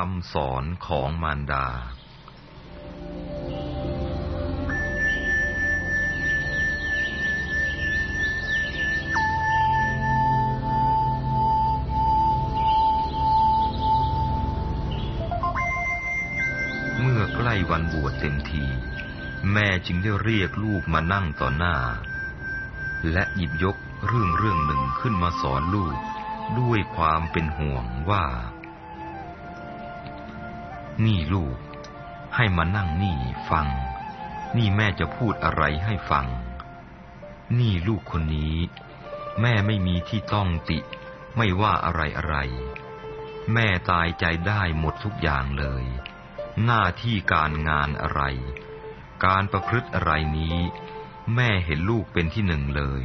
คำสอนของมารดา เมื่อใกล้วันบวชเต็มที แม่จึงได้เรียกลูกมานั่งต่อหน้า และหยิบยกเรื่องเรื่องหนึ่งขึ้นมาสอนลูกด้วยความเป็นห่วงว่า นี่ลูก ให้มานั่งนี่ฟัง นี่แม่จะพูดอะไรให้ฟัง นี่ลูกคนนี้ แม่ไม่มีที่ต้องติ ไม่ว่าอะไรอะไร แม่ตายใจได้หมดทุกอย่างเลย หน้าที่การงานอะไร การประพฤติอะไรนี้ แม่เห็นลูกเป็นที่หนึ่งเลย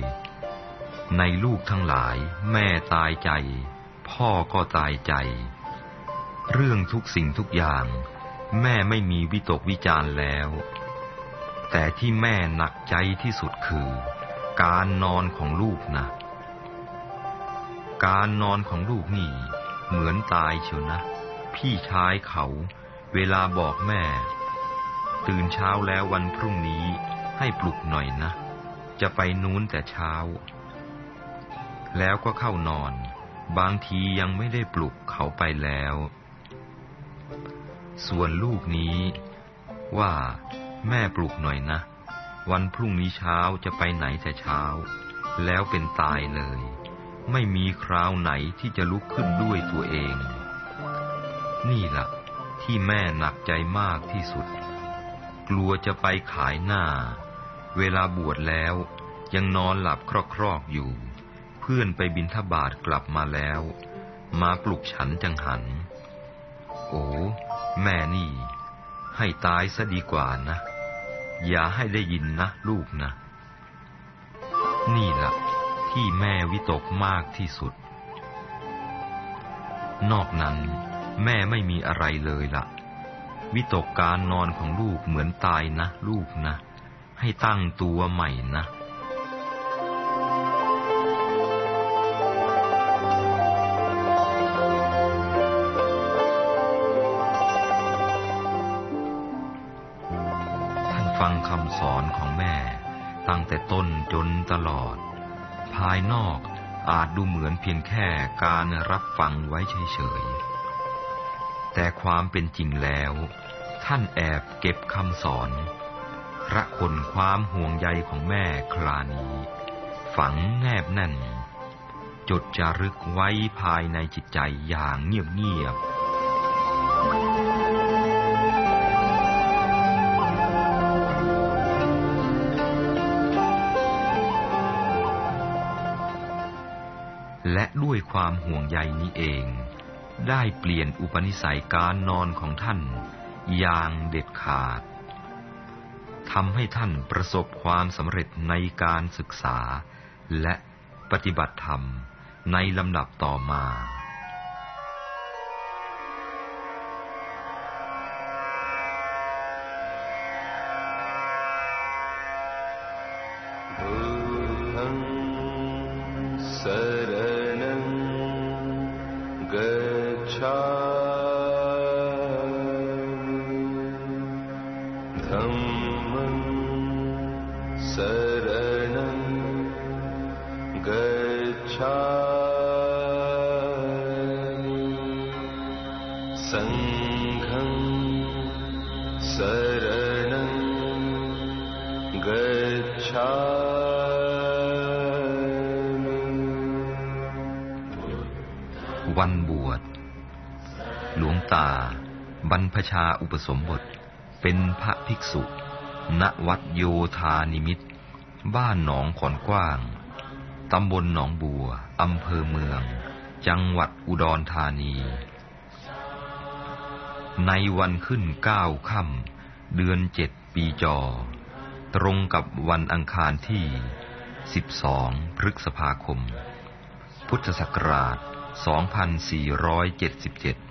ในลูกทั้งหลาย แม่ตายใจ พ่อก็ตายใจ เรื่องทุกสิ่งทุกอย่าง แม่ไม่มีวิตกวิจารณ์แล้ว แต่ที่แม่หนักใจที่สุดคือ การนอนของลูกนะ การนอนของลูกนี่ เหมือนตายเชียวนะ พี่ชายเขา เวลาบอกแม่ ตื่นเช้าแล้ววันพรุ่งนี้ให้ปลุกหน่อยนะ จะไปนู้นแต่เช้า แล้วก็เข้านอน บางทียังไม่ได้ปลุกเขาไปแล้ว ส่วนลูกนี้ ว่าแม่ปลุกหน่อยนะ วันพรุ่งนี้เช้าจะไปไหนแต่เช้า แล้วเป็นตายเลย ไม่มีคราวไหนที่จะลุกขึ้นด้วยตัวเอง นี่ละ่ะ ที่แม่หนักใจมากที่สุด กลัวจะไปขายหน้า เวลาบวชแล้วยังนอนหลับครอกๆอยู่ เพื่อนไปบินทบาทกลับมาแล้ว มาปลุกฉันจังหัน โอ้แม่นี่ ให้ตายซะดีกว่านะ อย่าให้ได้ยินนะลูกนะ นี่ละ่ะที่แม่วิตกมากที่สุด นอกนั้นแม่ไม่มีอะไรเลยละ่ะ วิตกการนอนของลูกเหมือนตายนะ ลูกนะ ให้ตั้งตัวใหม่นะ ฟังคำสอนของแม่ ตั้งแต่ต้นจนตลอด ภายนอกอาจดูเหมือนเพียงแค่การรับฟังไว้เฉยๆ แต่ความเป็นจริงแล้ว ท่านแอบเก็บคำสอนระคนความห่วงใยของแม่คลานี้ ฝังแนบแน่น จดจารึกไว้ภายในจิตใจอย่างเงียบๆ และด้วยความห่วงใยนี้เอง ได้เปลี่ยนอุปนิสัยการนอนของท่าน อย่างเด็ดขาดทำให้ท่านประสบความสำเร็จในการศึกษา และปฏิบัติธรรมในลำดับต่อมา say धम्मं शरणं गच्छामि। सङ्घं शरणं गच्छामि ตา บรรพชาอุปสมบท เป็นพระภิกษุ ณวัดโยธานิมิต บ้านหนองขอนกว้าง ตำบลหนองบัว อำเภอเมือง จังหวัดอุดรธานี ในวันขึ้นเก้าค่ำเดือนเจ็ดปีจอ ตรงกับวันอังคารที่ 12 พฤษภาคม พุทธศักราช2477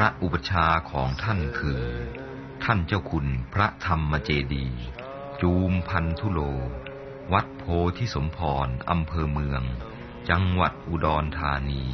พระอุปชาของท่านคือ ท่านเจ้าคุณพระธรรมเจดี จูมพันธุโล วัดโพธิสมพรอำเภอเมือง จังหวัดอุดรธานี